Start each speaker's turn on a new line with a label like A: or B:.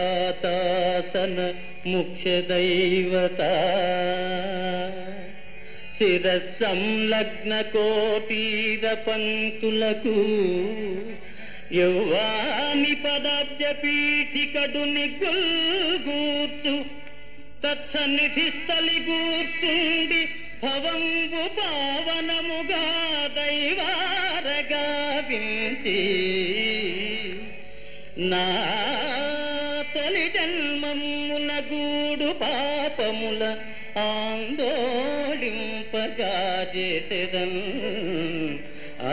A: జలజాతాసన ముఖ్య దైవత శిరస్సంలగ్న కోటీర పంక్తులకు యౌవాని పదాబ్జ పీఠికడు నిగుల్గూర్చు తత్సన్నిధిస్థలి గూర్చుండి భవంబు పావనముగా దైవారగా వించి నా తొలి జన్మమ్మున గూడు పాపముల ఆందోళింపగా చేసేదన్ ఆ